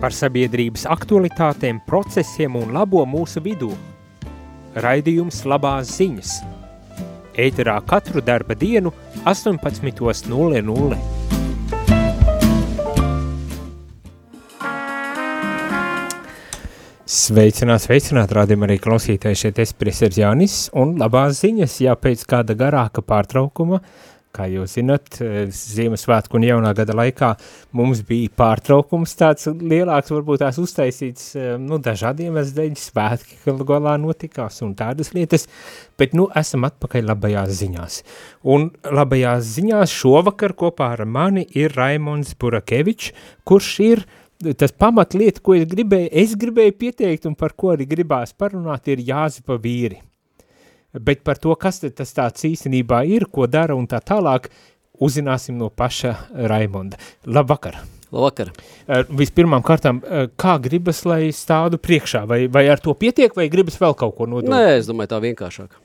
par sabiedrības aktualitātēm, procesiem un labo mūsu vidū. Raidījums labās ziņas. Ēterā katru darba dienu 18.00. Sveicināt, sveicināt, rādījumā arī klausītāji šeit es Priesers Jānis un labās ziņas, jā, pēc kāda garāka pārtraukuma uh, Kā jūs zinat, eh, Ziemassvētku un jaunā gada laikā mums bija pārtraukums tāds lielāks, varbūt tās uztaisīts, eh, nu, dažādiem dēļ svētki, galā notikās un tādas lietas, bet, nu, esam atpakaļ labajās ziņās. Un labajās ziņās šovakar kopā ar mani ir Raimons Burakevičs, kurš ir tas pamatlieta, ko es gribēju, es gribēju pieteikt un par ko arī gribās parunāt, ir Jāzipa vīri bet par to, kas tas tāds īstenībā ir, ko dara un tā tālāk, uzzināsim no paša Raimonda. Labvakar! Labvakar! Vispirmām kārtām, kā gribas, lai stādu priekšā, vai, vai ar to pietiek, vai gribas vēl kaut ko nodot? Nē, es domāju tā vienkāršāk.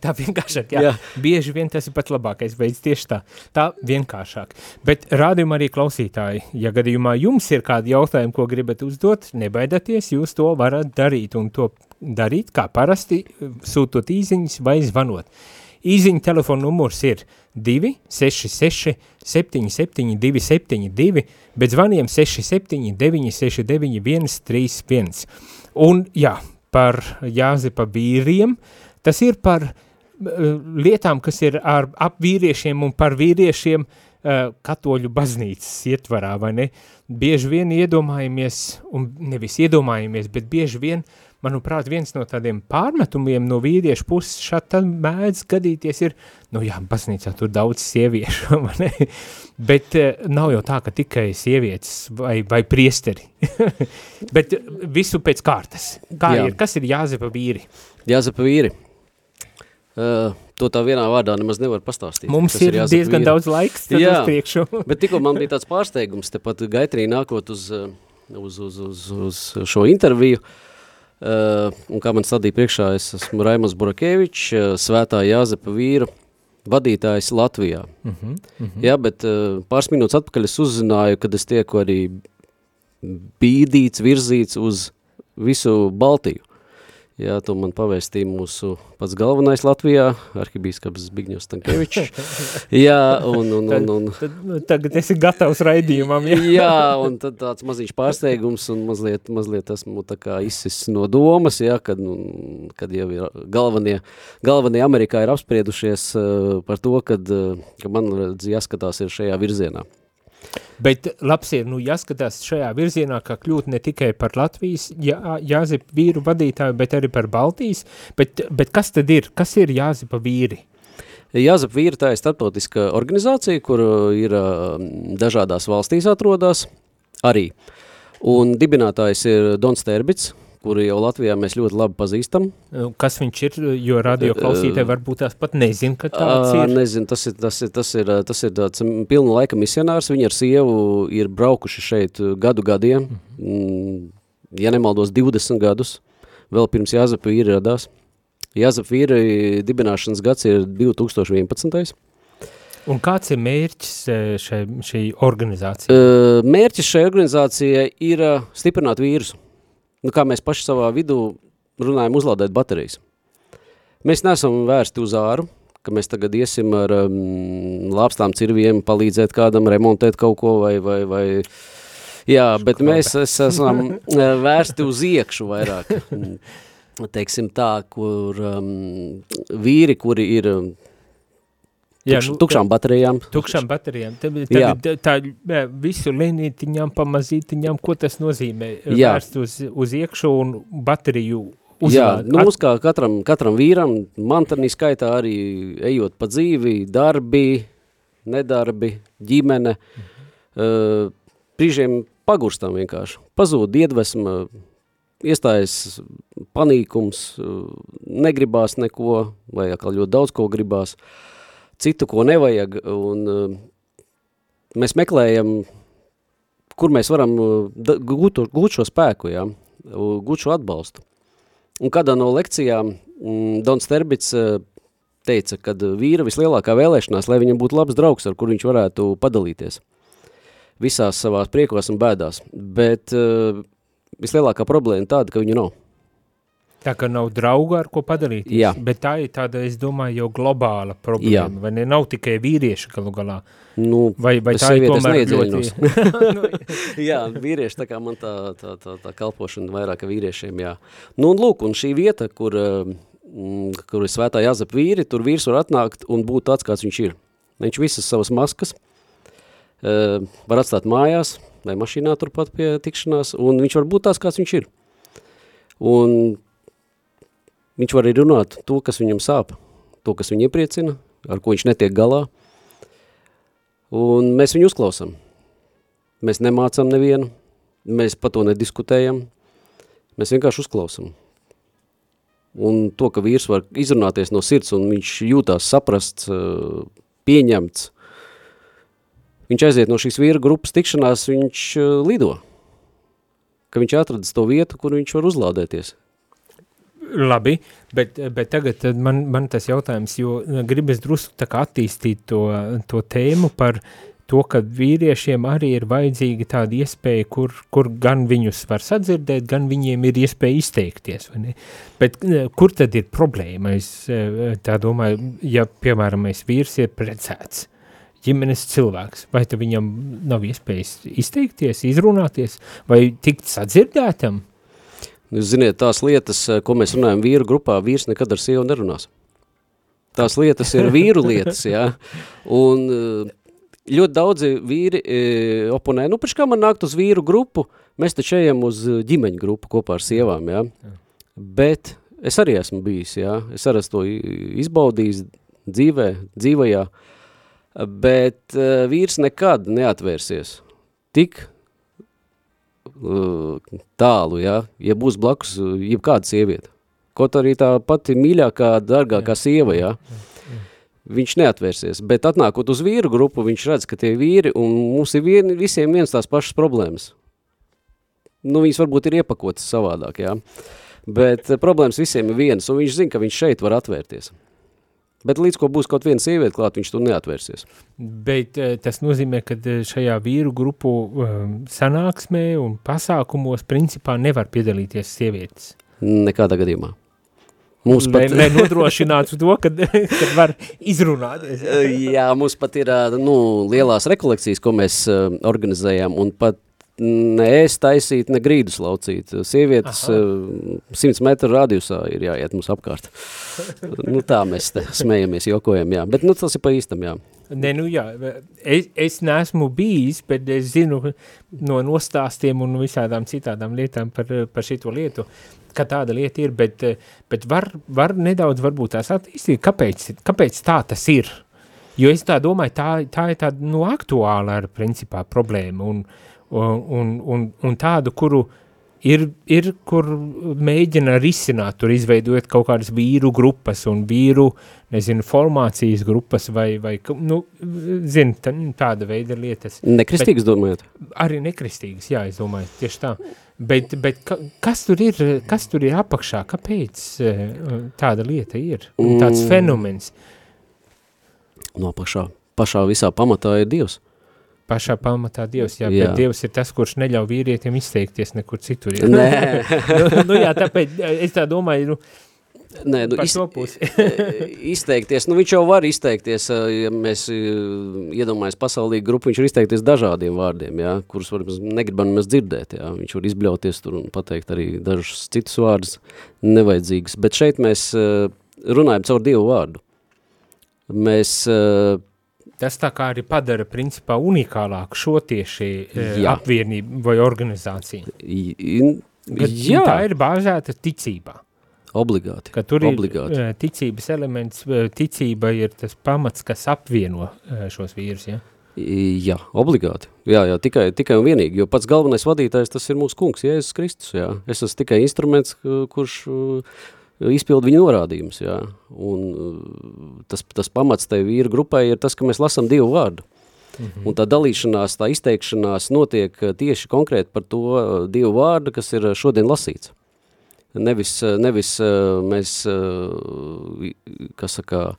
Tā vienkāršāk, jā. jā. Bieži vien tas ir pats labākais veids tieši tā. Tā vienkāršāk. Bet rādījumā arī klausītāji, ja gadījumā jums ir kādi jautājumi, ko gribat uzdot, nebaidieties, jūs to varat darīt un to darīt, kā parasti, sūtot īziņas vai zvanot. Īziņa telefona numurs ir 266 77 272, bet zvaniem 67 969 131. Un jā, par Jāzepa vīriem, tas ir par uh, lietām, kas ir ar, ap vīriešiem un par vīriešiem uh, katoļu baznīcas ietvarā, vai ne? Bieži vien iedomājamies, un nevis iedomājamies, bet bieži vien uh, manuprāt, viens no tādiem pārmetumiem no vīriešu puses šādi tad mēdz gadīties ir, nu jā, baznīcā tur daudz sieviešu, ne? bet uh, nav jau tā, ka tikai sievietes vai, vai priesteri, bet visu pēc kārtas. Kā jā. ir, kas ir Jāzepa vīri? Jāzepa vīri. Uh, to tā vienā vārdā nemaz nevar pastāstīt. Mums ir, ir diezgan vīri. daudz laiks tad Jā, uz priekšu. bet tikko man bija tāds pārsteigums, tepat gaitrī nākot uz, uz, uz, uz, uz šo interviju, Uh, un kā man stādīja priekšā, es esmu Raimons Burakevičs, uh, svētā Jāzepa vīra vadītājs Latvijā. Uh -huh, uh -huh. Jā, bet uh, pāris minūtes atpakaļ es uzzināju, kad es tieku arī bīdīts, virzīts uz visu Baltiju. Jā, to man pavēstīja mūsu pats galvenais Latvijā, arhibīskaps Zbigņevs Stankievičs. Jā, un, un, un, un... Tad, tad, tagad esi gatavs raidījumam, jā? jā, un tad tāds mazīgs pārsteigums un mazliet, mazliet esmu tā kā izsis no domas, jā, kad, nu, kad jau ir galvenie, galvenie Amerikā ir apspriedušies uh, par to, kad, uh, ka man jāskatās ir šajā virzienā. Bet labs ir, nu, jāskatās šajā virzienā, kā kļūt ne tikai par Latvijas jā, jāzip vīru vadītāju, bet arī par Baltijas, bet, bet kas tad ir, kas ir jāzipa vīri? Jāzap vīri tā ir starptautiska organizācija, kur ir dažādās valstīs atrodas arī. Un dibinātājs ir Dons Terbits, kuru jau Latvijā mēs ļoti labi pazīstam. Kas viņš ir, jo radio klausītāji varbūt tās pat nezin, ka tāds ir? Nezinu, tas ir, tas ir, tas ir, tas ir tāds pilna laika misionārs, viņi ar sievu ir braukuši šeit gadu gadiem, mm. ja nemaldos 20 gadus, vēl pirms Jāzapa vīri radās. Jāzapa vīri dibināšanas gads ir 2011. Un kāds ir mērķis šai, šī organizācija? Mērķis šai organizācijai ir stiprināt vīrusu nu, kā mēs paši savā vidū runājam, uzlādēt baterijas. Mēs neesam vērsti uz āru, ka mēs tagad iesim ar um, lāpstām cirviem, palīdzēt kādam remontēt kaut ko vai, vai, vai jā, bet mēs esam eh, vērsti uz iekšu vairāk, teiksim tā, kur um, vīri, kuri ir Jā, Tukš, nu, tukšām baterijām. Tukšām baterijām. Tad, tad, tā, tā visu lēnītiņām, pamazītiņām, ko tas nozīmē? Jā. Vērst uz, uz iekšu un bateriju uzvād. Jā, nu, mums kā katram, katram vīram, mantanī skaitā arī ejot pa dzīvi, darbi, nedarbi, ģimene, mhm. uh, brīžiem pagurstam vienkārši. Pazūd iedvesma, iestājas panīkums, uh, negribās neko, vai atkal ļoti daudz ko gribās. Uh, citu, ko nevajag, un uh, mēs meklējam, kur mēs varam uh, gūt, gūt šo spēku, jā, gūt šo atbalstu. Un kādā no lekcijām mm, Dons Terbits uh, teica, ka vīra vislielākā vēlēšanās, lai viņam būtu labs draugs, ar kur viņš varētu padalīties. visās savās priekos un bēdās, bet uh, vislielākā problēma tāda, ka viņu nav. Tā kā nav draugu, ar ko padarīt. Jā. Bet tā ir tāda, es domāju, jau globāla problēma. Jā. Vai ne? Nav tikai vīrieši galu galā. Nu, vai, vai tā ir tomēr ļoti... nu, jā, vīrieši, tā kā man tā, tā, tā, tā kalpošana vairāk vīriešiem, jā. Nu, un lūk, un šī vieta, kur, mm, kur ir svētā Jāzep vīri, tur vīrs var atnākt un būt tāds, kāds viņš ir. Viņš visas savas maskas uh, var atstāt mājās vai mašīnā turpat pie tikšanās, un viņš var būt tāds, kāds viņš ir. Un Viņš var arī runāt to, kas viņam sāp, to, kas viņu iepriecina, ar ko viņš netiek galā. Un mēs viņu uzklausam. Mēs nemācam nevienu, mēs par to nediskutējam, mēs vienkārši uzklausam. Un to, ka vīrs var izrunāties no sirds un viņš jūtās saprasts, eh, pieņemts, viņš aiziet no šīs vīra grupas tikšanās, viņš eh, lido. Ka viņš atradis to vietu, kur viņš var uzlādēties. Labi, bet, bet tagad man, man tas jautājums, jo gribas drusku tā kā attīstīt to, to tēmu par to, ka vīriešiem arī ir vajadzīga tāda iespēja, kur, kur gan viņus var sadzirdēt, gan viņiem ir iespēja izteikties, vai ne? Bet kur tad ir problēma? Es tā domāju, ja, piemēram, es vīrs ir precēts, ģimenes cilvēks, vai tad viņam nav iespējas izteikties, izrunāties, vai tikt sadzirdētam? Jūs ziniet, tās lietas, eh, ko mēs runājam vīru grupā, vīrs nekad ar sievu nerunās. Tās lietas ir vīru lietas, jā. Un eh, ļoti daudzi vīri e, oponē, nu, priekš kā man nākt uz vīru grupu, mēs taču ejam uz ģimeņu grupu kopā ar sievām, jā. Bet es arī esmu bijis, jā. Es arī to izbaudījis dzīvē, dzīvajā, bet vīrs nekad neatvērsies tik tālu, ja, ja būs blakus uh, jebkāda sieviete. Kaut arī tā pati mīļākā, dargākā sieva, ja, viņš neatvērsies. Bet atnākot uz vīru grupu, viņš redz, ka tie vīri, un mums ir vien, visiem viens tās pašas problēmas. Nu, viņas varbūt ir iepakotas savādāk, jā. Bet uh, problēmas visiem ir vienas, un viņš zina, ka viņš šeit var atvērties. Bet līdz ko būs kaut viena sieviete klāt, viņš tur neatvērsies. Bet eh, tas nozīmē, ka eh, šajā vīru grupu um, sanāksmē un pasākumos principā nevar piedalīties sievietes. Nekādā gadījumā. Mums pat... Lai, lai nodrošinātu to, kad, kad var izrunāties. Jā, mums pat ir nu, lielās rekolekcijas, ko mēs organizējam, un pat ne ēst taisīt, ne grīdus laucīt. Sievietes Aha. 100 eh, metru radiusā ir jāiet mums apkārt. nu tā mēs te smējamies, jokojam, jā. Bet nu tas ir pa īstam, jā. Nē, nu jā, es, es neesmu bijis, bet es zinu no nostāstiem un visādām citādām lietām par, par šito lietu, ka tāda lieta ir, bet, bet var, var nedaudz varbūt tās attīstīt, kāpēc, kāpēc tā tas ir? Jo es tā domāju, tā, tā ir tāda, nu, aktuāla ar principā problēma un, uh, un, un, un tādu, kuru ir, ir, kur mēģina risināt, tur izveidot kaut kādas vīru grupas un vīru, nezinu, formācijas grupas vai, vai nu, zin, tāda veida lietas. Nekristīgas domājat? Arī nekristīgas, jā, es domāju, tieši tā. Bet, bet ka, kas, tur ir, kas tur ir apakšā? Kāpēc eh, tāda lieta ir? Tāds mm. fenomens? No pašā, pašā visā pamatā ir Dievs pašā pamatā Dievs, jā, jā. bet Dievs ir tas, kurš neļauj vīrietim izteikties nekur citur. Jā. Nē. nu, nu, jā, tāpēc es tā domāju, nu, Nē, nu, iz, izteikties, nu viņš jau var izteikties, ja mēs iedomājamies pasaulīgu grupu, viņš var izteikties dažādiem vārdiem, jā, kurus var, negribam mēs dzirdēt, jā, viņš var izbļauties tur un pateikt arī dažus citus vārdus nevajadzīgus, bet šeit mēs runājam caur Dievu vārdu. Mēs Tas tā kā arī padara principā unikālāku šo tieši e, Jā. apvienību vai organizāciju. Kad Jā. Tā ir bāzēta ticībā. Obligāti. Ka tur Obligāti. ir ticības elements, e, ticība ir tas pamats, kas apvieno e, šos vīrus, ja? Jā, obligāti. Jā, jā, tikai, tikai un vienīgi, jo pats galvenais vadītājs tas ir mūsu kungs, Jēzus Kristus, jā. Es esmu tikai instruments, kurš izpildu viņa norādījumus, jā. Un uh, tas, tas pamats tai vīru grupai ir tas, ka mēs lasam Dievu vārdu. Mm -hmm. Un tā dalīšanās, tā izteikšanās notiek uh, tieši konkrēti par to uh, Dievu vārdu, kas ir šodien lasīts. Nevis, nevis mēs, kas saka,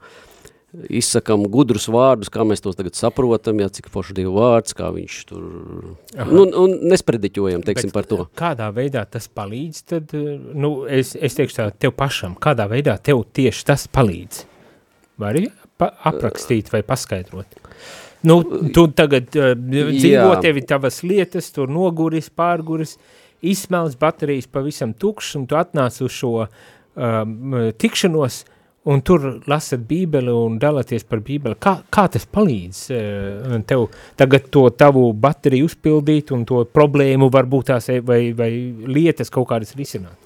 izsakam gudrus vārdus, kā mēs tos tagad saprotam, jā, cik forši Dievu vārds, kā viņš tur, Aha. nu, un nesprediķojam, teiksim, Bet par to. Kādā veidā tas palīdz, tad, nu, es, es teikšu tā, tev pašam, kādā veidā tev tieši tas palīdz? Vari pa aprakstīt vai paskaidrot? Nu, tu tagad uh, dzīvo jā. tevi tavas lietas, tur noguris, pārguris, izsmelts baterijas pavisam tukšs, un tu atnāc uz šo um, tikšanos, un tur lasat bībeli un dalaties par bībeli, kā, kā tas palīdz uh, tev tagad to tavu bateriju uzpildīt un to problēmu varbūt tās vai, vai lietas kaut kādas risināt?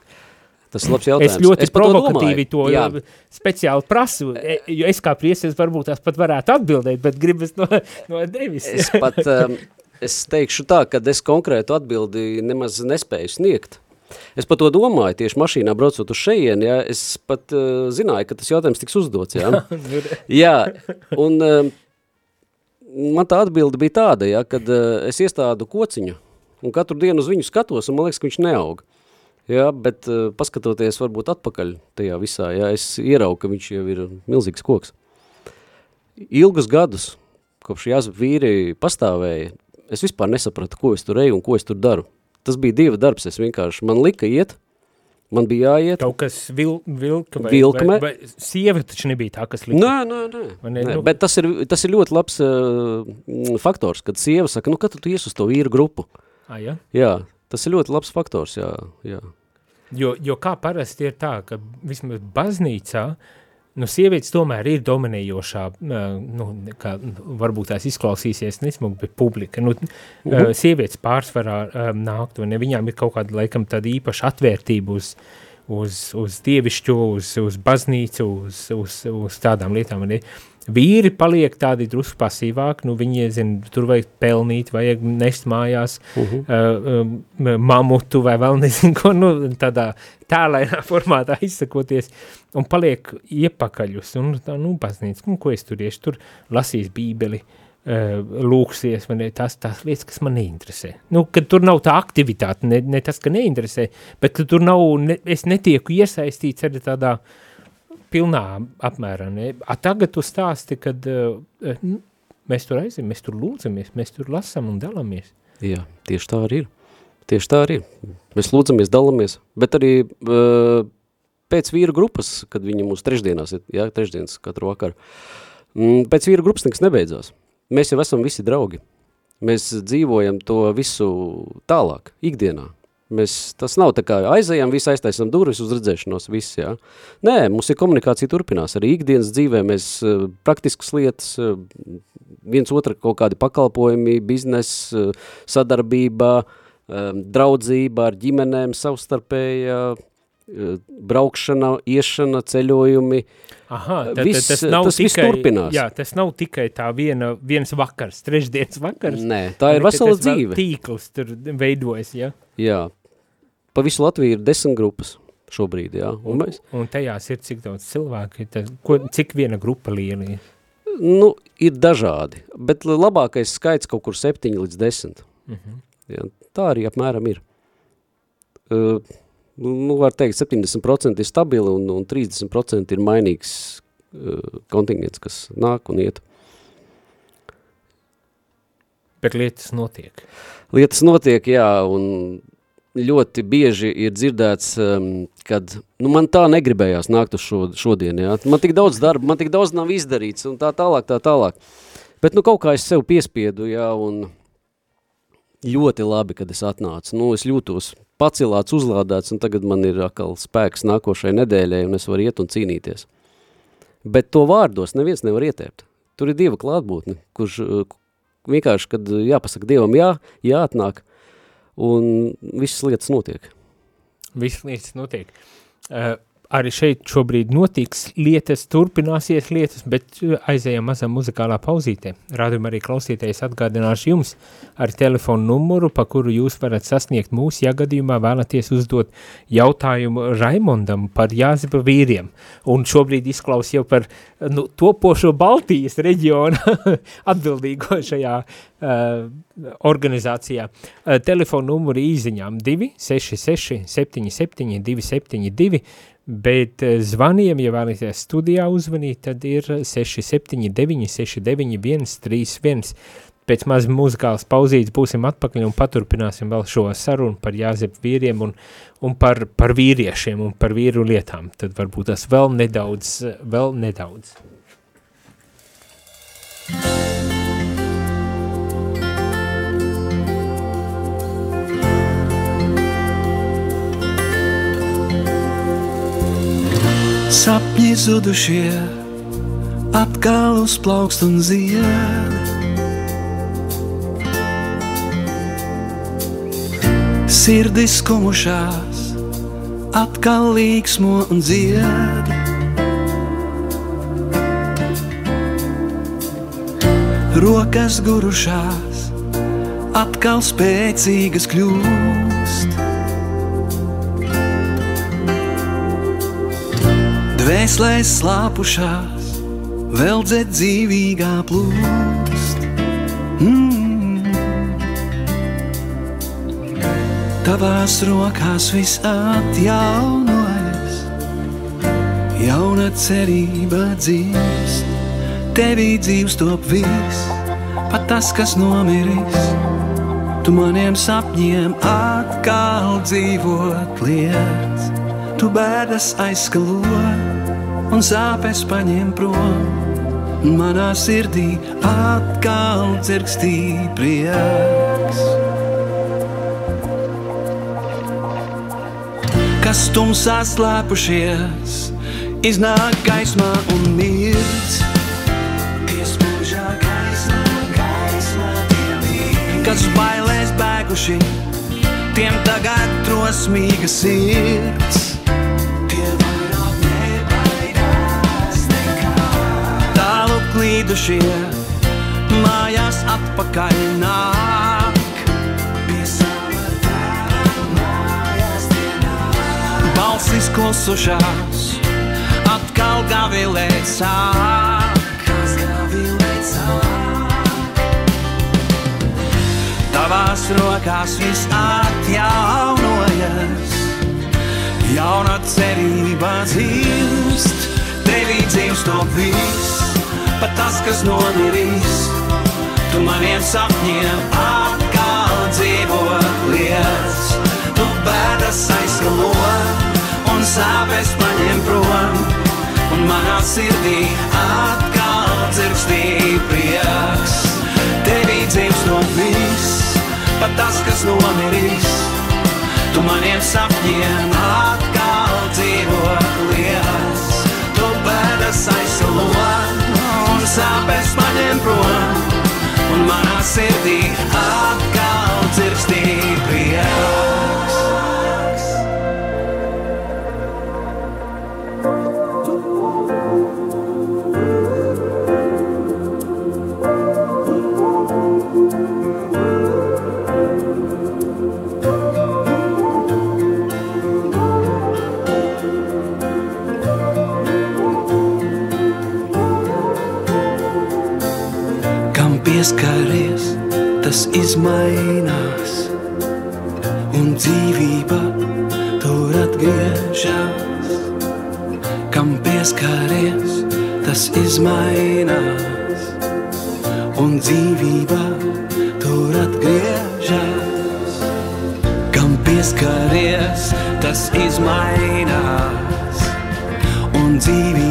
Tas ir labs jautājums. Es ļoti es provokatīvi to, to speciāli prasu, jo es kā prieses varbūt tās pat varētu atbildēt, bet gribas no, no Devis. Es pat, um, es teikšu tā, ka es konkrētu atbildi nemaz nespēju sniegt. Es par to domāju, tieši mašīnā braucot uz šejienu, ja, es pat uh, zināju, ka tas jautājums tiks uzdots, jā. jā, un uh, man tā atbilde bija tāda, ja, kad uh, es iestādu kociņu, un katru dienu uz viņu skatos, un man liekas, ka viņš neaug. Jā, bet uh, paskatoties varbūt atpakaļ tajā visā, jā, es ieraugu, ka viņš jau ir milzīgs koks. Ilgus gadus, kopš jāsap vīri pastāvēja, es vispār nesapratu, ko es tur eju un ko es tur daru. Tas bija Dieva darbs, es vienkārši, man lika iet, man bija jāiet. Kaut kas vil, vilka vai, Vilkme. vai, vai sieva taču nebija tā, kas lika? Nē, nē, nē, nē nu... bet tas ir, tas ir ļoti labs uh, faktors, kad sieva saka, nu, kad tu ies uz to vīru grupu? Ah, ja? Jā, tas ir ļoti labs faktors, jā, jā. Jo, jo kā parasti ir tā, ka vismaz baznīcā, nu, sievietes tomēr ir dominējošā, nu, kā varbūt tās izklausīsies nesmug, bet publika, nu, uh -huh. sievietes pārsvarā um, nākt, un viņām ir kaut kāda, laikam, tāda īpaša atvērtība uz, uz, uz dievišķo, uz, uz baznīcu, uz, uz, uz tādām lietām, un Vīri paliek tādi drusku pasīvāki, nu viņi, zin, tur vajag pelnīt, vajag nest mājās uh -huh. uh, mamutu vai vēl nezinu ko, nu tādā tālainā formātā izsakoties, un paliek iepakaļus, un tā, nu, baznīca, nu, ko es tur iešu, tur lasīs bībeli, uh, lūksies, man ir tās, tās lietas, kas man neinteresē. Nu, kad tur nav tā aktivitāte, ne, ne tas, ka neinteresē, bet tur nav, ne, es netieku iesaistīts arī tādā, pilnā apmērā. Ne? A, tagad tu stāsti, kad uh, mēs tur aizim, mēs tur lūdzamies, mēs tur lasam un dalamies. Jā, tieši tā arī ir. Tieši tā arī ir. Mēs lūdzamies, dalamies, bet arī uh, pēc vīru grupas, kad viņi mūs trešdienās ir, jā, trešdienas katru vakaru, mm, pēc vīru grupas nekas nebeidzās. Mēs jau esam visi draugi. Mēs dzīvojam to visu tālāk, ikdienā. Mēs, tas nav tā kā aizējām, visi aiztaisam durvis uz redzēšanos, viss, jā. Nē, mums ir komunikācija turpinās, arī ikdienas dzīvē mēs uh, praktiskas lietas, uh, viens otra kaut kādi pakalpojumi, biznes, uh, sadarbība, draudzība ar ģimenēm, savstarpēja, braukšana, iešana, ceļojumi. Aha, tad, viss, tas, nav tas tikai, turpinās. Jā, tas nav tikai tā viena, viens vakars, trešdienas vakars. Nē, tā ir vesela dzīve. Tīkls tur veidojas, jā. Jā, pa visu Latviju ir desmit grupas šobrīd, jā. Un, un, mēs... un tajās ir cik daudz cilvēki, tad, ko, cik viena grupa liela ir? Nu, ir dažādi, bet labākais skaits kaut kur septiņi līdz desmit. Uh mhm. -huh. jā, tā arī apmēram ir. Uh, nu, var teikt, 70% ir stabili un, un 30% ir mainīgs uh, kontingents, kas nāk un iet. Bet lietas notiek. Lietas notiek, jā, un ļoti bieži ir dzirdēts, um, kad nu, man tā negribējās nākt uz šo, šodien, jā. man tik daudz darba, man tik daudz nav izdarīts un tā tālāk, tā tālāk. Bet nu kaut kā es sev piespiedu, jā, un ļoti labi, kad es atnācu. Nu, es jūtos pacilāts, uzlādēts, un tagad man ir atkal spēks nākošai nedēļai, un es varu iet un cīnīties. Bet to vārdos neviens nevar ietēpt. Tur ir Dieva klātbūtne, kurš vienkārši, kad jāpasaka Dievam jā, jāatnāk, un visas lietas notiek. Visas lietas notiek. Uh, arī šeit šobrīd notiks lietas, turpināsies lietas, bet aizējām mazā muzikālā pauzītē. Rādījumā arī klausītājs atgādināšu jums ar telefonu numuru, pa kuru jūs varat sasniegt mūsu, ja gadījumā vēlaties uzdot jautājumu Raimondam par Jāzipa vīriem. Un šobrīd izklaus jau par nu, topošo Baltijas reģiona atbildīgo šajā uh, organizācijā. Uh, telefonu numuru īziņām 266 77 272 bet eh, zvaniem, ja vēlaties studijā uzvanīt, tad ir 679 691 31. Pēc maz muzikālas pauzītes būsim atpakaļ un paturpināsim vēl šo sarunu par Jāzep vīriem un, un par, par vīriešiem un par vīru lietām. Tad varbūt tas vēl nedaudz, vēl nedaudz. Sapņi zudušie atkal uzplaukst un zied. Sirdis kumušās, atkal līksmo un dzied. Rokas gurušās, atkal spēcīgas kļūst. Dvēselēs slāpušās, vēl dzed dzīvīgā plūst. Mm. Tavās rokās viss atjaunojas, jauna cerība dzīvst tevī dzīves top viss, pat tas, kas nomiris. Tu maniem sapņiem atkal dzīvot liec, tu bēdas aizskalo un sāpes paņem prom. Manā sirdī atkal dzirkstī prieks. Kas tumsā slēpušies, iznāk gaismā un mirdz. kas bailēs bēguši, tiem tagad drosmīga sirds. Tālu klīdušie, mājās atpakaļ nāk. Dienā. Balsis klusušās, atkal gavilēt sāk. Gavilēt sāk? Tavās rokās viss atjaunojas, jauna cerība dzīvst, tevī dzīvst to viss, pat tas, kas nomirīs. Tu maniem sapņiem atkal dzīvot liec, tu bēdas aizskalo un sāpes paņem prom, un manā sirdī atkal dzirkstī prieks. Tevī dzīvst no viss, pat tas, kas nomirīs. Tu maniem sapņiem atkal dzīvot lietas. Tu bēdas aizsalo un sāpes paņem prom. Un manā sirdī atkal pieskaries, tas izmainās, un dzīvība tur atgriežas. Kam pieskaries, tas izmainās, un dzīvība tur atgriežas. Kam pieskaries, tas izmainās, un dzīvība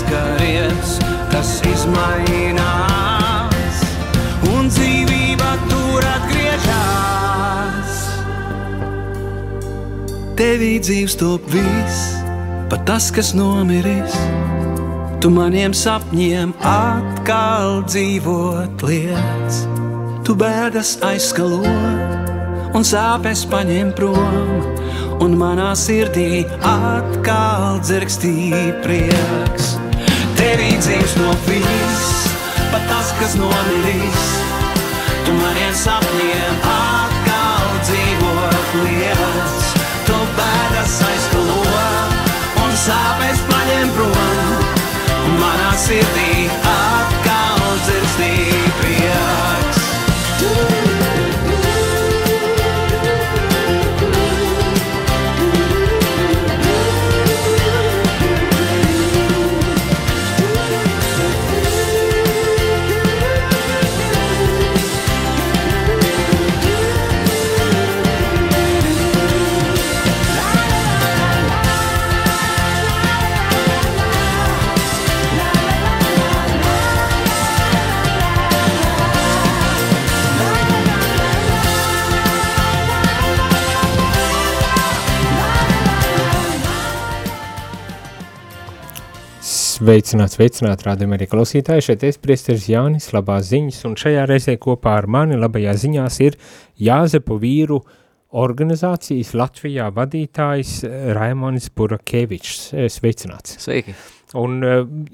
Pieskaries, tas izmainās, un dzīvība tur atgriežas. Tevī dzīves top viss, pat tas, kas nomiris. Tu maniem sapņiem atkal dzīvot liec, tu bēdas aizskalo un sāpes paņem prom, un manā sirdī atkal dzirkstī prieks. Tevī dzīves no viss, pat tas, kas nomirīs, tu maniem sapņiem atkal dzīvot liec, tu bēdas aizskalo un sāpes paņem prom, manā sirdī Sveicināt, sveicināt, rādījumā arī klausītāji, šeit es priesteris Jānis, labās ziņas, un šajā reizē kopā ar mani labajā ziņās ir Jāzepu vīru organizācijas Latvijā vadītājs Raimonis Burakevičs. Sveicināts. Sveiki. Un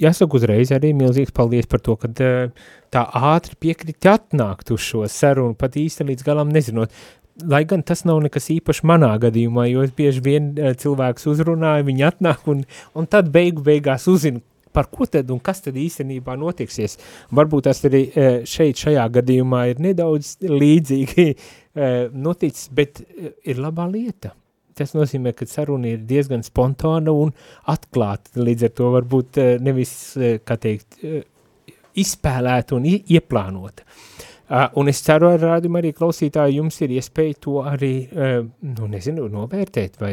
jāsaka uzreiz arī milzīgs paldies par to, ka tā ātri piekriti atnākt uz šo sarunu, pat īsti līdz galam nezinot, lai gan tas nav nekas īpaši manā gadījumā, jo es bieži vien eh, cilvēks uzrunāju, viņi atnāk un, un tad beigu beigās uzzinu, par ko tad un kas tad īstenībā notiksies. Varbūt tas arī eh, šeit šajā gadījumā ir nedaudz līdzīgi eh, noticis, bet ir labā lieta. Tas nozīmē, ka saruna ir diezgan spontāna un atklāta, līdz ar to varbūt nevis, kā teikt, izspēlēta un ieplānota. Uh, un es ceru, ar rādījumu arī klausītāji, jums ir iespēja to arī, uh, nu, nezinu, novērtēt vai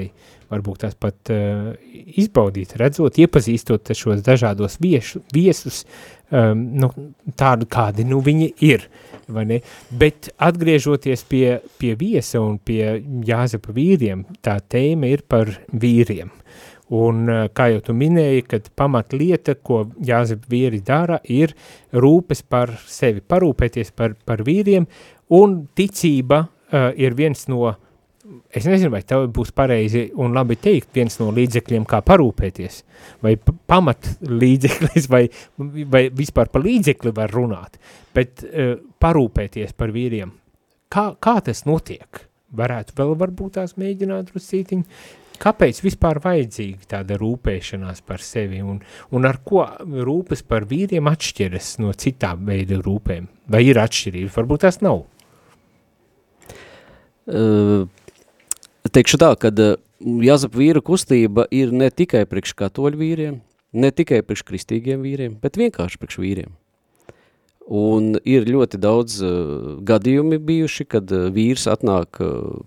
varbūt tās pat uh, izbaudīt, redzot, iepazīstot šos dažādos viešu, viesus, um, nu, tādu, kādi, nu, viņi ir, vai ne? Bet atgriežoties pie, pie viesa un pie Jāzepa vīriem, tā tēma ir par vīriem. Un, eh, kā jau tu minēji, kad pamatlieta, ko Jāzep vieri dara, ir rūpes par sevi, parūpēties par, par vīriem, un ticība uh, ir viens no, es nezinu, vai tev būs pareizi un labi teikt, viens no līdzekļiem, kā parūpēties, vai pamat līdzeklis, vai, vai vispār par līdzekli var runāt, bet uh, parūpēties par vīriem. Kā, kā tas notiek? Varētu vēl varbūt tās mēģināt drusītiņu Kāpēc vispār vajadzīga tāda rūpēšanās par sevi un, un ar ko rūpes par vīriem atšķiras no citām veidu rūpēm? Vai ir atšķirības? Varbūt tas nav. Uh, teikšu tā, ka uh, Jāzap vīra kustība ir ne tikai priekš katoļu vīriem, ne tikai priekš kristīgiem vīriem, bet vienkārši priekš vīriem. Un ir ļoti daudz uh, gadījumi bijuši, kad uh, vīrs atnāk uh,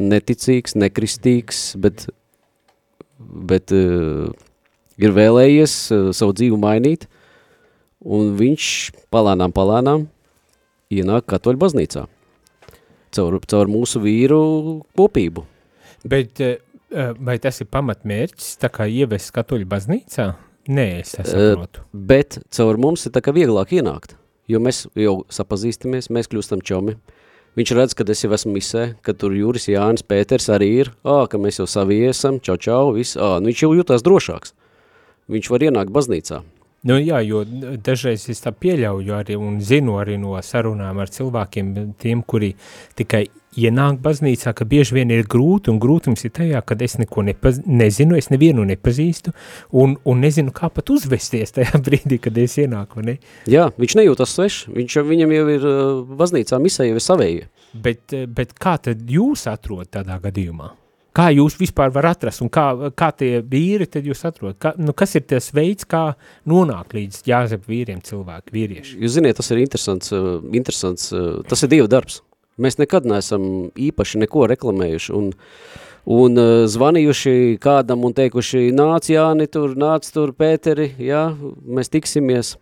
neticīgs, nekristīgs, bet, bet uh, ir vēlējies uh, savu dzīvi mainīt, un viņš palēnām, palēnām ienāk katoļu baznīcā caur, caur mūsu vīru kopību. Bet uh, vai tas ir pamatmērķis, tā kā ievest katoļu baznīcā? Nē, es saprotu. Uh, bet caur mums ir tā kā vieglāk ienākt, jo mēs jau sapazīstamies, mēs kļūstam čomi, uh, Viņš redz, ka es jau esmu misē, ka tur Juris, Jānis, Pēters arī ir, ā, ka mēs jau savi esam, čau, čau, viss, ā, nu viņš jau jutās drošāks. Viņš var ienākt baznīcā. Nu jā, jo dažreiz es tā pieļauju arī un zinu arī no sarunām ar cilvēkiem, tiem, kuri tikai ienāk baznīcā, ka bieži vien ir grūti, un grūtums ir tajā, kad es neko nepaz, nezinu, es nevienu nepazīstu, un, un nezinu, kā pat uzvesties tajā brīdī, kad es ienāku, ne? Jā, viņš nejūtas svešs, viņš, viņam jau ir baznīcā misē, jau ir savējie. Bet, bet kā tad jūs atrod tādā gadījumā? Kā jūs vispār var atrast, un kā, kā tie vīri tad jūs atrod? Kā, nu, kas ir tas veids, kā nonākt līdz jāzep vīriem cilvēki, vīrieši? Jūs ziniet, tas ir interesants, interesants tas ir Dieva darbs. Mēs nekad neesam īpaši neko reklamējuši un, un uh, zvanījuši kādam un teikuši, nāc Jāni tur, nāc tur Pēteri, jā, mēs tiksimies.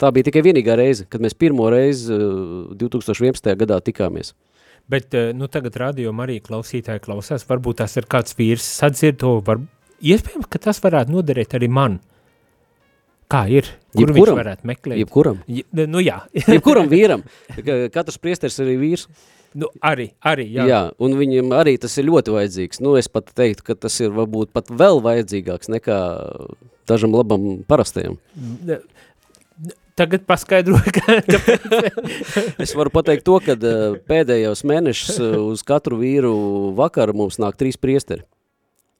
Tā bija tikai vienīgā reize, kad mēs pirmo reizi uh, 2011. gadā tikāmies. Bet, uh, nu, tagad radio arī klausītāji klausās, varbūt tas ir kāds vīrs sadzird to, var, iespējams, ka tas varētu noderēt arī man. Kā ir? Kur jebkuram, viņš varētu meklēt? Jebkuram. Ja, nu jā. jebkuram vīram. Katrs priesteris arī vīrs. Nu, arī, arī, jā. Jā, un viņam arī tas ir ļoti vajadzīgs. Nu, es pat teiktu, ka tas ir varbūt pat vēl vajadzīgāks nekā dažam labam parastajam. Tagad paskaidroju, ka... es varu pateikt to, ka eh, pēdējos mēnešus eh, uz katru vīru vakaru mums nāk trīs priesteri.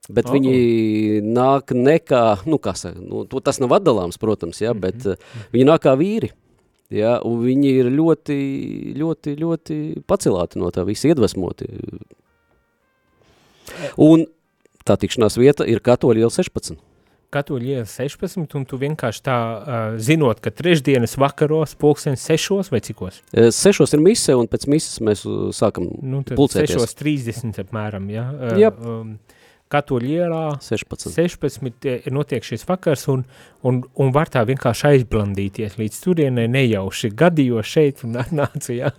Bet oh. viņi nāk nekā, nu, kā saka, nu, tas nav atdalāms, protams, ja, bet mm -hmm. viņi nāk kā vīri. Ja, un viņi ir ļoti, ļoti, ļoti pacelāti no tā visa, iedvesmoti. Un tā tikšanās vieta ir Katoļa iela 16. Katoļa iela 16, un tu vienkārši tā uh, zinot, ka trešdienas vakaros pulkstens sešos vai cikos? Sešos ir mise, un pēc mises mēs sākam nu, pulcēties. Sešos 30 apmēram, ja? Jep. Um, Katoļu ielā 16. 16 ir notiek šis vakars un, un, un var tā vienkārši aizblandīties līdz turienē nejauši gadījos šeit un nāca,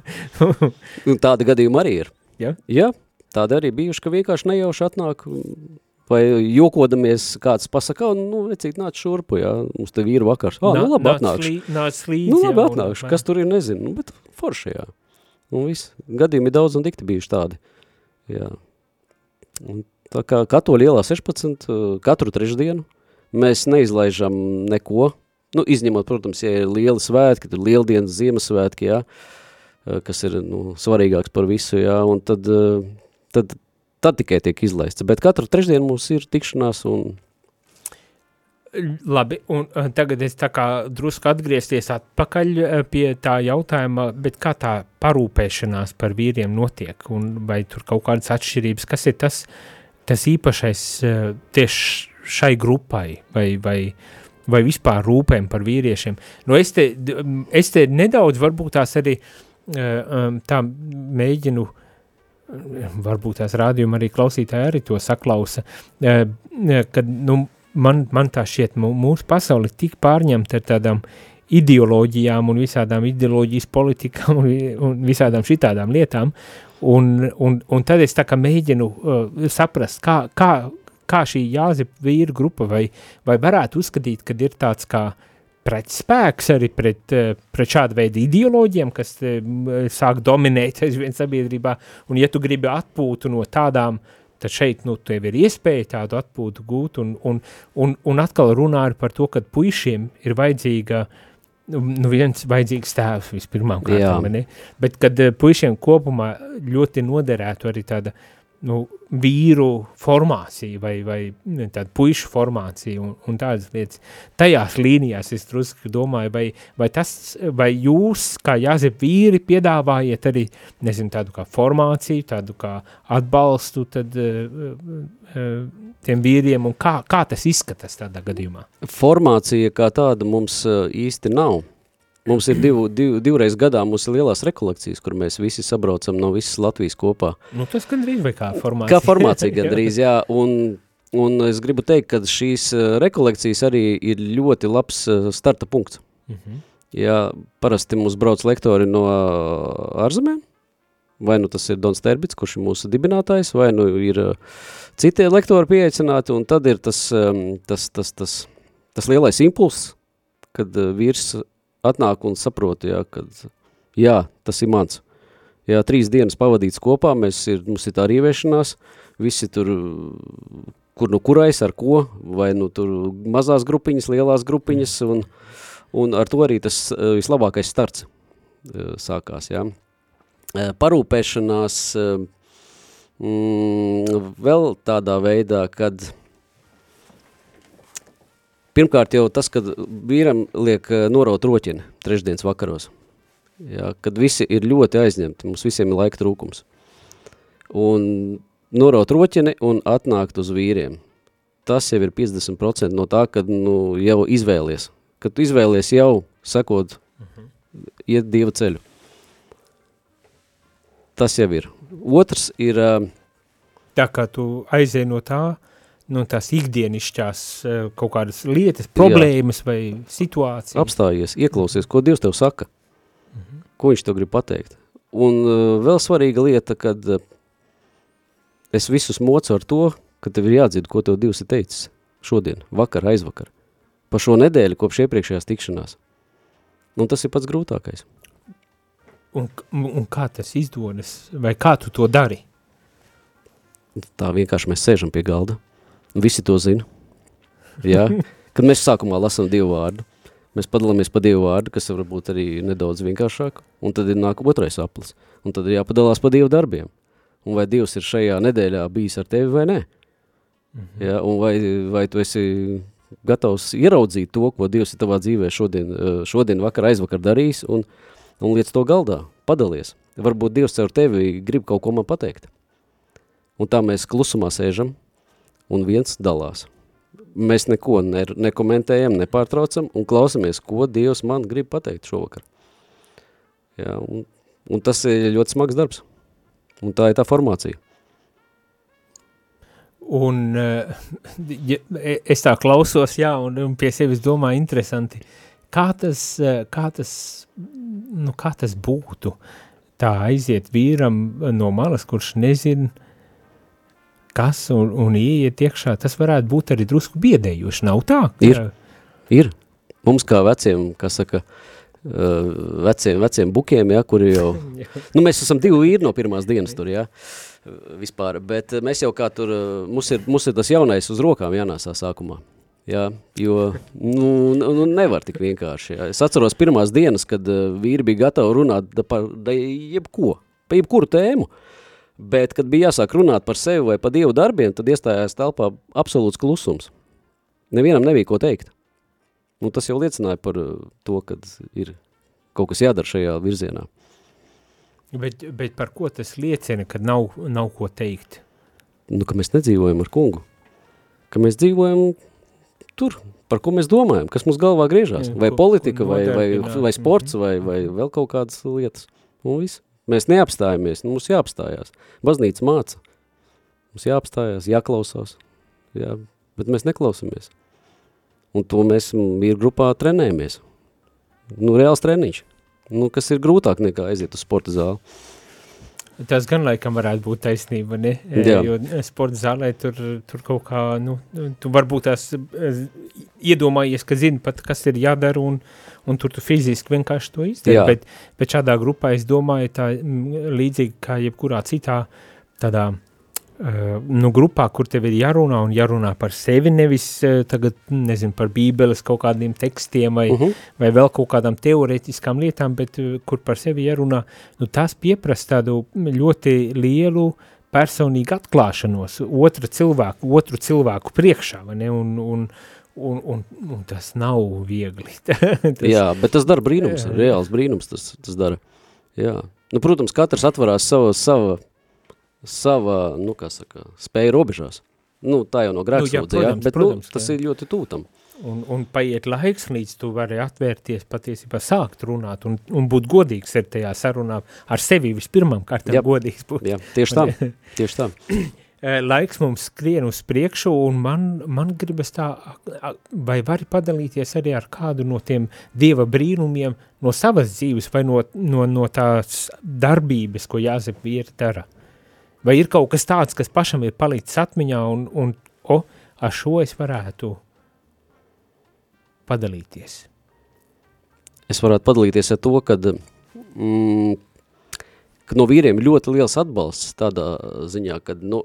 un tāda gadījuma arī ir. Ja? Jā, tāda arī bijuši, ka vienkārši nejauši atnāk vai jokodamies kāds pasaka, nu, vecīt, nāc šurpu, jā, mums te vīru vakars. Ah, nu, labi, atnākšu. Nāc līdzi. Nu, labi, atnākšu, kas tur ir, nezinu, nu, bet forši, jā. Un viss, gadījumi daudz un dikti bijuši tādi, jā. Un tā kā katoļa ielā 16, katru trešdienu, mēs neizlaižam neko, nu, izņemot, protams, ja ir lieli svētki, tad lieldienas Ziemassvētki, jā, kas ir, nu, svarīgāks par visu, jā, un tad, tad tad tikai tiek izlaists. Bet katru trešdienu mums ir tikšanās un... Labi, un uh, tagad es tā kā drusku atgriezties atpakaļ uh, pie tā jautājuma, bet kā tā parūpēšanās par vīriem notiek, un vai tur kaut kādas atšķirības, kas ir tas, tas īpašais uh, tieši šai grupai, vai, vai, vai vispār rūpēm par vīriešiem. Nu, es te, es te nedaudz varbūt tās arī tā mēģinu uh, varbūt tās rādījuma arī klausītāji arī to saklausa, kad, nu, man, man tā šķiet, mūsu pasauli tik pārņemta ar tādām ideoloģijām un visādām ideoloģijas politikām un, un visādām šitādām lietām, un, un, un tad es tā kā mēģinu uh, saprast, kā, kā, kā šī jāzip vīru grupa vai, vai varētu uzskatīt, kad ir tāds kā uh, pretspēks arī pret, eh, pret šādu veidu ideoloģiem, kas eh, sāk dominēt aizvien sabiedrībā, un ja tu gribi atpūtu no tādām, tad šeit, nu, tev ir iespēja tādu atpūtu gūt, un, un, un, un atkal runā par to, ka puišiem ir vajadzīga, nu, viens vajadzīgs tēvs vispirmām kārtām, ne? bet kad eh, puišiem kopumā ļoti noderētu arī tāda nu, vīru formācija vai, vai tāda puišu formācija un, un tādas lietas. Tajās līnijās es drusku domāju, vai, vai, tas, vai jūs, kā jāzep vīri, piedāvājiet arī, nezinu, tādu kā formāciju, tādu kā atbalstu tad uh, uh, tiem vīriem un kā, kā tas izskatās tādā gadījumā? Formācija kā tāda mums īsti nav. Mums ir div, div, divreiz gadā mums ir lielās rekolekcijas, kur mēs visi sabraucam no visas Latvijas kopā. Nu, tas gandrīz vai kā formācija? Kā formācija gandrīz, jā. Un, un es gribu teikt, ka šīs eh, rekolekcijas arī ir ļoti labs eh, starta punkts. Mhm. -huh. Jā, parasti mums brauc lektori no eh, ārzemēm, vai nu tas ir Dons Terbits, kurš ir mūsu dibinātājs, vai nu ir citi lektori pieaicināti, un tad ir tas, tas, tas, tas, tas lielais impulss, kad vīrs atnāk un saprot, jā, kad, jā, tas ir mans. Jā, trīs dienas pavadīts kopā, mēs ir, mums ir tā rīvēšanās, visi tur, kur nu kurais, ar ko, vai nu tur mazās grupiņas, lielās grupiņas, un, un ar to arī tas eh, vislabākais starts eh, sākās, jā. Eh, parūpēšanās mm, vēl tādā veidā, kad Pirmkārt jau tas, kad vīram liek eh, noraut roķini trešdienas vakaros, jā, kad visi ir ļoti aizņemti, mums visiem ir laika trūkums. Un noraut roķini un atnākt uz vīriem. Tas jau ir 50% no tā, kad nu, jau izvēlies. Kad tu izvēlies jau sekot, uh mhm. -huh. iet dieva ceļu. Tas jau ir. Otrs ir... Eh, tā kā tu aizēji no tā, nu, tās ikdienišķās eh, kaut kādas lietas, problēmas Jā. vai situācijas. Apstājies, ieklausies, ko Dievs tev saka, mm -hmm. ko viņš tev grib pateikt. Un uh, vēl svarīga lieta, kad uh, es visus mocu ar to, ka tev ir jādzird, ko tev Dievs ir teicis šodien, vakar, aizvakar, pa šo nedēļu kopš iepriekšējās tikšanās. Un tas ir pats grūtākais. Un, un kā tas izdodas, vai kā tu to dari? Tā vienkārši mēs sēžam pie galda, Visi to zina. Jā? Kad mēs sākumā lasām divu vārdu, mēs padalāmies pa divu vārdu, kas var būt arī nedaudz vienkāršāk, un tad ir nāk otrais aplis, un tad ir jāpadalās pa divu darbiem. Un vai Dievs ir šajā nedēļā bijis ar tevi vai nē? Mhm. Jā, un vai, vai tu esi gatavs ieraudzīt to, ko Dievs ir tavā dzīvē šodien, šodien vakar, aizvakar darījis, un, un liec to galdā, padalies. Varbūt Dievs caur tevi grib kaut ko man pateikt. Un tā mēs klusumā sēžam, un viens dalās. Mēs neko ne, nekomentējam, nepārtraucam un klausamies, ko Dievs man grib pateikt šovakar. Jā, un, un tas ir ļoti smags darbs. Un tā ir tā formācija. Un eh, ja, es tā klausos, jā, un, un pie sevis domāju interesanti, kā tas, eh, kā tas, nu, kā tas būtu tā aiziet vīram no malas, kurš nezin, kas un, un ieiet iekšā, tas varētu būt arī drusku biedējoši, nav tā? Ka... Ir, ir. Mums kā veciem, kas saka, uh, veciem, veciem bukiem, ja, kuri jau, nu mēs esam divi vīri no pirmās dienas tur, ja, vispār, bet mēs jau kā tur, mums ir, mums ir tas jaunais uz rokām jānāsā sākumā. Jā, jo nu, nu, nevar tik vienkārši. Jā. Es atceros pirmās dienas, kad uh, vīri bija gatavi runāt par jebko, par jebkuru tēmu. Bet, kad bija jāsāk runāt par sevi vai par dievu darbiem, tad iestājās telpā absolūts klusums. Nevienam nebija ko teikt. Un tas jau liecināja par to, ka ir kaut kas jādara šajā virzienā. Bet, bet par ko tas liecina, kad nav, nav ko teikt? Nu, ka mēs nedzīvojam ar kungu. Ka mēs dzīvojam tur, par ko mēs domājam, kas mums galvā griežās, vai politika, vai, vai, vai sports, vai, vai vēl kaut kādas lietas. Un viss. Mēs neapstājamies, nu, mums jāapstājās. Baznīca māca. Mums jāapstājās, jāklausās, jā, bet mēs neklausamies. Un to mēs vīru grupā trenējamies. Nu, reāls treniņš. Nu, kas ir grūtāk nekā aiziet uz sporta zāli. Tas gan laikam varētu būt taisnība, ne? Jā. Jo sporta zālē tur, tur kaut kā, nu, tu varbūt tās iedomājies, ka zini pat, kas ir jādara un, un tur tu fiziski vienkārši to izdari. Bet, bet šādā grupā es domāju tā līdzīgi kā jebkurā citā tādā Uh, nu, grupā, kur tev ir jārunā un jārunā par sevi, nevis uh, tagad, nezinu, par bībeles kaut kādiem tekstiem vai, uh mhm. -huh. vai vēl kaut kādām teoretiskām lietām, bet uh, kur par sevi jārunā, nu, tas pieprasa tādu ļoti lielu personīgu atklāšanos otra cilvēku, otru cilvēku priekšā, vai ne, un, un, un, un, un tas nav viegli. tas, Jā, bet tas dara brīnums, reāls brīnums tas, tas dara. Jā. Nu, protams, katrs atvarās savu, savu sava, nu, kā saka, spēja robežās. Nu, tā jau no grēksūdze, nu, jā, bet protams, nu, tas jā. ir ļoti tūtam. Un, un paiet laiks, līdz tu vari atvērties, patiesībā sākt runāt un, un būt godīgs ar tajā sarunā ar sevi vispirmām kārtām godīgs būt. Jā, tieši tā, tieši tā. Eh, laiks mums skrien uz priekšu un man, man gribas tā, vai vari padalīties arī ar kādu no tiem dieva brīnumiem no savas dzīves vai no, no, no tās darbības, ko Jāzep viera dara? Vai ir kaut kas tāds, kas pašam ir palicis atmiņā un, un o, ar šo es varētu padalīties? Es varētu padalīties ar to, kad, mm, ka no vīriem ļoti liels atbalsts tādā ziņā, kad, nu,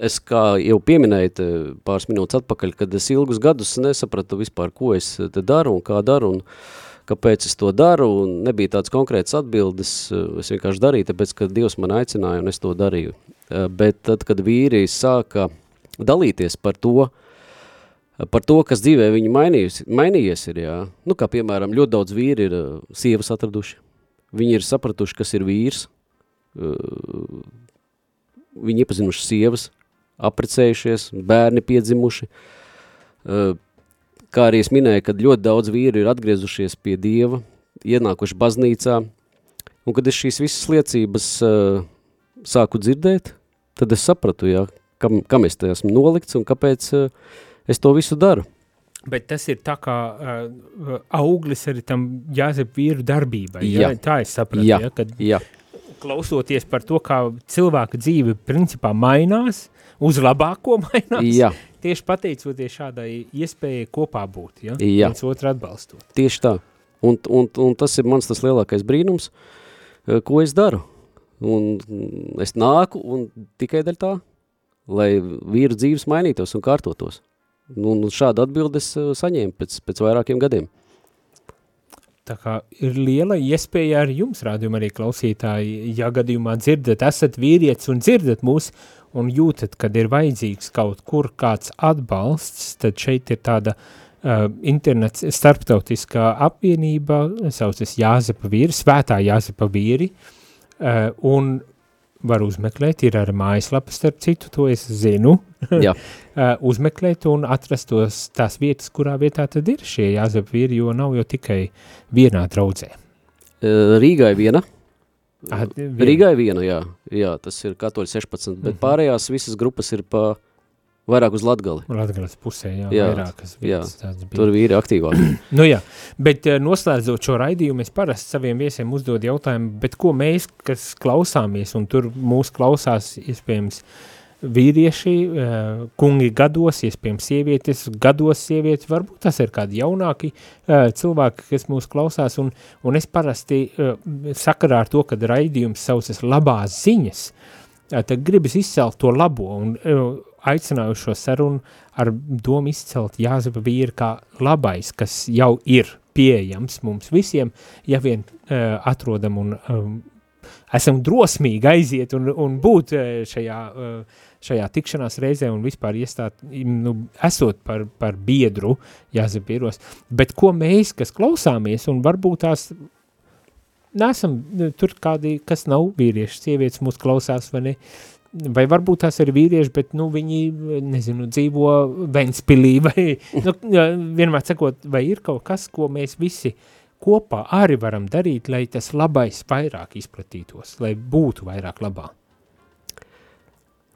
es kā jau pieminēju pāris minūtes atpakaļ, kad es ilgus gadus nesapratu vispār, ko es te daru un kā daru, un kāpēc es to daru, un nebija tāds konkrēts atbildes, es vienkārši darīju, tāpēc, ka Dievs man aicināja, un es to darīju. Eh, bet tad, kad vīri sāka dalīties par to, par to, kas dzīvē viņi mainījies, mainījies ir, jā. Nu, kā piemēram, ļoti daudz vīri ir eh, sievas atraduši, viņi ir sapratuši, kas ir vīrs, eh, viņi iepazinuši sievas, aprecējušies, bērni piedzimuši, kā arī es minēju, kad ļoti daudz vīri ir atgriezušies pie Dieva, ienākuši baznīcā, un kad es šīs visas liecības uh, sāku dzirdēt, tad es sapratu, jā, kam, kam es te esmu nolikts un kāpēc uh, es to visu daru. Bet tas ir tā kā uh, auglis arī tam jāzep vīru darbībai, jā? jā. Tā es sapratu, jā, jā, kad jā. klausoties par to, kā cilvēka dzīve principā mainās, uz labāko mainās, jā. Tieši pateicoties šādai iespējai kopā būt, ja? jā. viens otru atbalstot. Tieši tā. Un, un, un tas ir mans tas lielākais brīnums, ko es daru. Un es nāku un tikai dēļ tā, lai vīru dzīves mainītos un kārtotos. Un šādu atbildes eh, saņēmu pēc, pēc vairākiem gadiem. Tā kā ir liela iespēja ar jums, rādījumā arī klausītāji, ja gadījumā dzirdat, esat vīrietis un dzirdat mūs un jūtat, kad ir vajadzīgs kaut kur kāds atbalsts, tad šeit ir tāda uh, internets starptautiskā apvienība, saucas Jāzepa vīri, svētā Jāzepa vīri, Uh, un var uzmeklēt, ir arī mājaslapa starp citu, to es zinu. Jā. uh, uzmeklēt un atrast tos tās vietas, kurā vietā tad ir šie jāzep vīri, jo nav jau tikai vienā draudzē. Uh, Rīgai viena. Ah, viena. Rīgai viena, jā. jā, tas ir katoļi 16, bet uh -huh. pārējās visas grupas ir pa Vairāk uz Latgali. Latgales pusē, jā, jā vairākas vietas jā, tāds bija. Tur vīri aktīvāk. nu jā, bet eh, noslēdzot šo raidījumu, es parasti saviem viesiem uzdod jautājumu, bet ko mēs, kas klausāmies, un tur mūs klausās, iespējams, vīrieši, kungi gados, iespējams sievietes, gados sievietes, varbūt tas ir kādi jaunāki cilvēki, kas mūs klausās, un, un es parasti sakarā ar to, kad raidījums saucas labās ziņas, tad gribas izcelt to labo, un aicināju šo sarunu ar domu izcelt Jāzepa vīru kā labais, kas jau ir pieejams mums visiem, ja vien uh, atrodam un um, esam drosmīgi aiziet un, un būt šajā, šajā tikšanās reizē un vispār iestāt, nu, esot par, par biedru Jāzep Vīros. Bet ko mēs, kas klausāmies un varbūt tās nesam tur kādi, kas nav vīrieši, sievietes mūs klausās vai ne, vai varbūt tās ir vīrieši, bet, nu, viņi, nezinu, dzīvo Ventspilī, vai, nu, vienmēr sakot, vai ir kaut kas, ko mēs visi kopā arī varam darīt, lai tas labais vairāk izplatītos, lai būtu vairāk labā?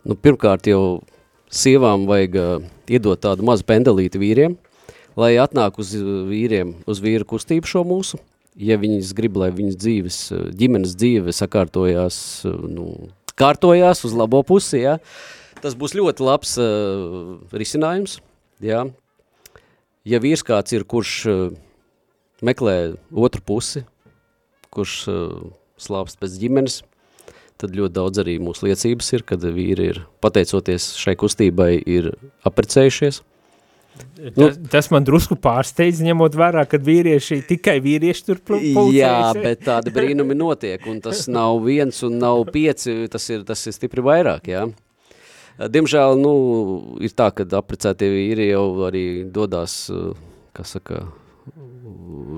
Nu, pirmkārt jau sievām vajag uh, iedot tādu mazu pendelīti vīriem, lai atnāk uz vīriem, uz vīru kustību šo mūsu, ja viņas grib, lai viņas dzīves, ģimenes dzīve sakārtojās, nu, kārtojās uz labo pusi, ja? tas būs ļoti labs uh, risinājums, ja? ja vīrs kāds ir, kurš uh, meklē otru pusi, kurš uh, slāpst pēc ģimenes, tad ļoti daudz arī mūsu liecības ir, kad vīri ir, pateicoties šai kustībai, ir aprecējušies, Tas, nu, tas man drusku pārsteidz, ņemot vērā, ka vīrieši, tikai vīrieši tur pulcējas. Jā, bet tādi brīnumi notiek, un tas nav viens un nav pieci, tas ir, tas ir stipri vairāk, jā. Diemžēl, nu, ir tā, ka aprecētie vīri jau arī dodās, kā saka,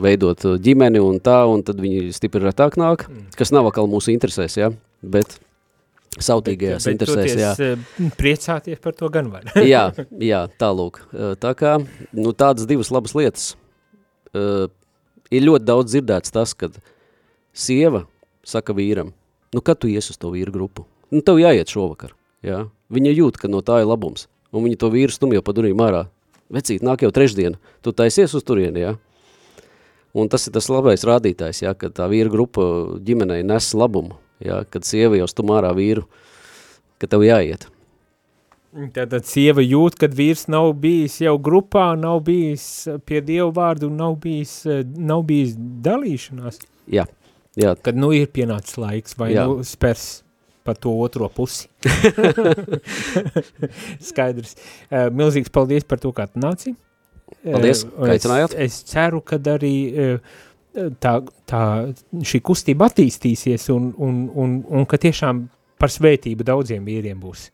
veidot ģimeni un tā, un tad viņi stipri retāk nāk, mm. kas nav atkal mūsu interesēs, jā, bet sautīgajās bet, interesēs, jā. Eh, priecāties par to gan var. jā, jā, tālūk. Eh, tā kā, nu tādas divas labas lietas. Uh, ir ļoti daudz dzirdēts tas, kad sieva saka vīram, nu kad tu ies uz to vīru grupu? Nu tev jāiet šovakar, jā. Viņa jūt, ka no tā ir labums. Un viņa to vīru stum jau pa durīm ārā. Vecīt, nāk jau trešdiena, tu taisies uz turieni, jā. Un tas ir tas labais rādītājs, jā, ka tā vīra grupa ģimenei nes labumu ja, kad sieva jau stum ārā vīru, ka tev jāiet. Tātad sieva jūt, kad vīrs nav bijis jau grupā, nav bijis pie Dievu vārdu, nav bijis, nav bijis dalīšanās. Jā, jā. Kad nu ir pienācis laiks, vai jā. nu spers pa to otro pusi. Skaidrs. Uh, milzīgs paldies par to, kā tu nāci. Paldies, ka aicinājāt. Es, es ceru, kad arī uh, tā, tā šī kustība attīstīsies un, un, un, un ka tiešām par svētību daudziem vīriem būs,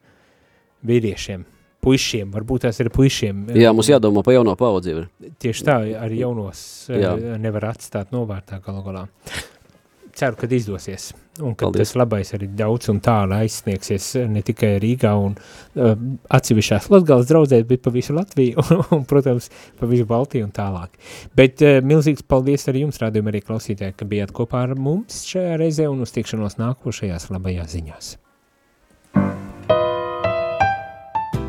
vīriešiem, puišiem, varbūt tās ir puišiem. Jā, mums jādomā pa jauno paudzi. Tieši tā, arī jaunos Jā. nevar atstāt novārtā galu galā ceru, ka izdosies. Un ka Paldies. tas labais arī daudz un tālu aizsniegsies eh, ne tikai Rīgā un uh, atsevišķās Latgales draudzēs, bet pa visu Latviju un, un, protams, pa visu Baltiju un tālāk. Bet uh, milzīgs paldies arī jums, rādījumi arī klausītāji, ka bijāt kopā ar mums šajā reizē un uz tikšanos nākošajās labajās ziņās.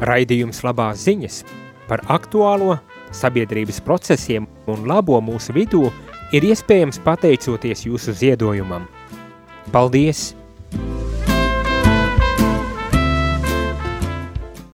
Raidījums labās ziņas par aktuālo sabiedrības procesiem un labo mūsu vidū – ir iespējams pateicoties jūsu ziedojumam. Paldies!